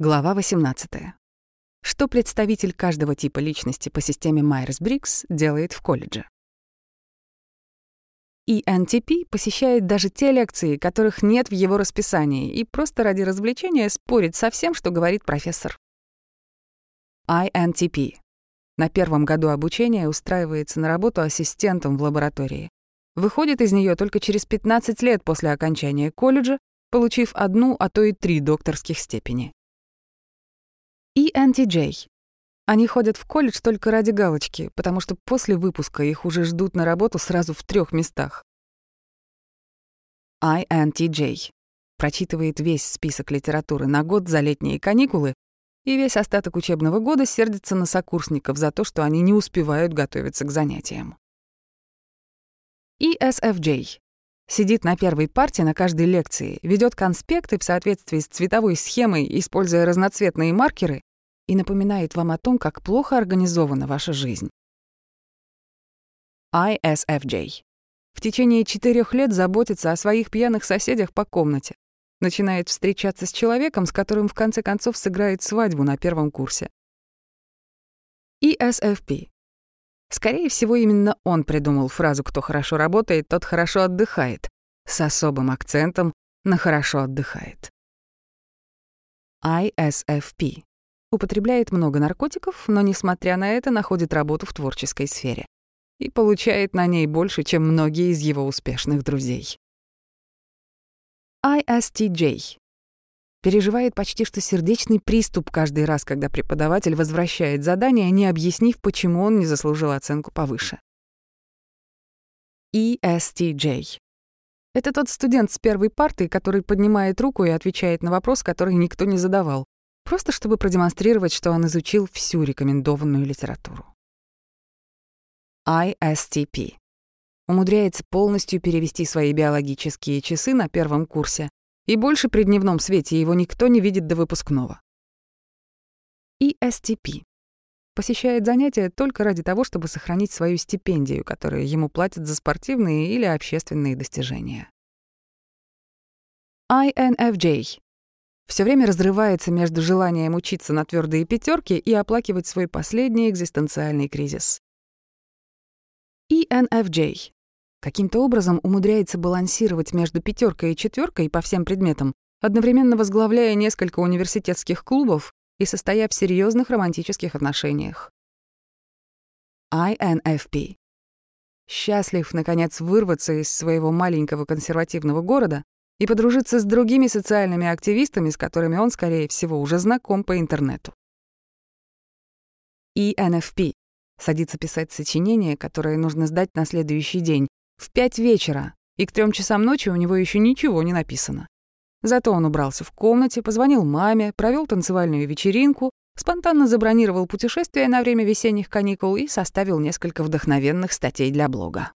Глава 18. Что представитель каждого типа личности по системе Майерс-Бриггс делает в колледже? ENTP посещает даже те лекции, которых нет в его расписании, и просто ради развлечения спорит со всем, что говорит профессор. INTP. На первом году обучения устраивается на работу ассистентом в лаборатории. Выходит из нее только через 15 лет после окончания колледжа, получив одну, а то и три докторских степени и NTJ. Они ходят в колледж только ради галочки, потому что после выпуска их уже ждут на работу сразу в трех местах. INTJ прочитывает весь список литературы на год за летние каникулы и весь остаток учебного года сердится на сокурсников за то, что они не успевают готовиться к занятиям. ESFJ сидит на первой парте на каждой лекции, ведет конспекты в соответствии с цветовой схемой, используя разноцветные маркеры и напоминает вам о том, как плохо организована ваша жизнь. ISFJ. В течение четырех лет заботится о своих пьяных соседях по комнате. Начинает встречаться с человеком, с которым в конце концов сыграет свадьбу на первом курсе. ESFP. Скорее всего, именно он придумал фразу «кто хорошо работает, тот хорошо отдыхает», с особым акцентом на «хорошо отдыхает». ISFP употребляет много наркотиков, но, несмотря на это, находит работу в творческой сфере и получает на ней больше, чем многие из его успешных друзей. ISTJ переживает почти что сердечный приступ каждый раз, когда преподаватель возвращает задание, не объяснив, почему он не заслужил оценку повыше. ESTJ это тот студент с первой парты, который поднимает руку и отвечает на вопрос, который никто не задавал просто чтобы продемонстрировать, что он изучил всю рекомендованную литературу. ISTP умудряется полностью перевести свои биологические часы на первом курсе, и больше при дневном свете его никто не видит до выпускного. ESTP посещает занятия только ради того, чтобы сохранить свою стипендию, которую ему платят за спортивные или общественные достижения. INFJ все время разрывается между желанием учиться на твердые пятерки и оплакивать свой последний экзистенциальный кризис. ENFJ каким-то образом умудряется балансировать между пятеркой и четверкой по всем предметам, одновременно возглавляя несколько университетских клубов и состоя в серьезных романтических отношениях. INFP счастлив, наконец, вырваться из своего маленького консервативного города и подружиться с другими социальными активистами, с которыми он, скорее всего, уже знаком по интернету. И NFP садится писать сочинение, которое нужно сдать на следующий день, в пять вечера, и к трем часам ночи у него еще ничего не написано. Зато он убрался в комнате, позвонил маме, провел танцевальную вечеринку, спонтанно забронировал путешествие на время весенних каникул и составил несколько вдохновенных статей для блога.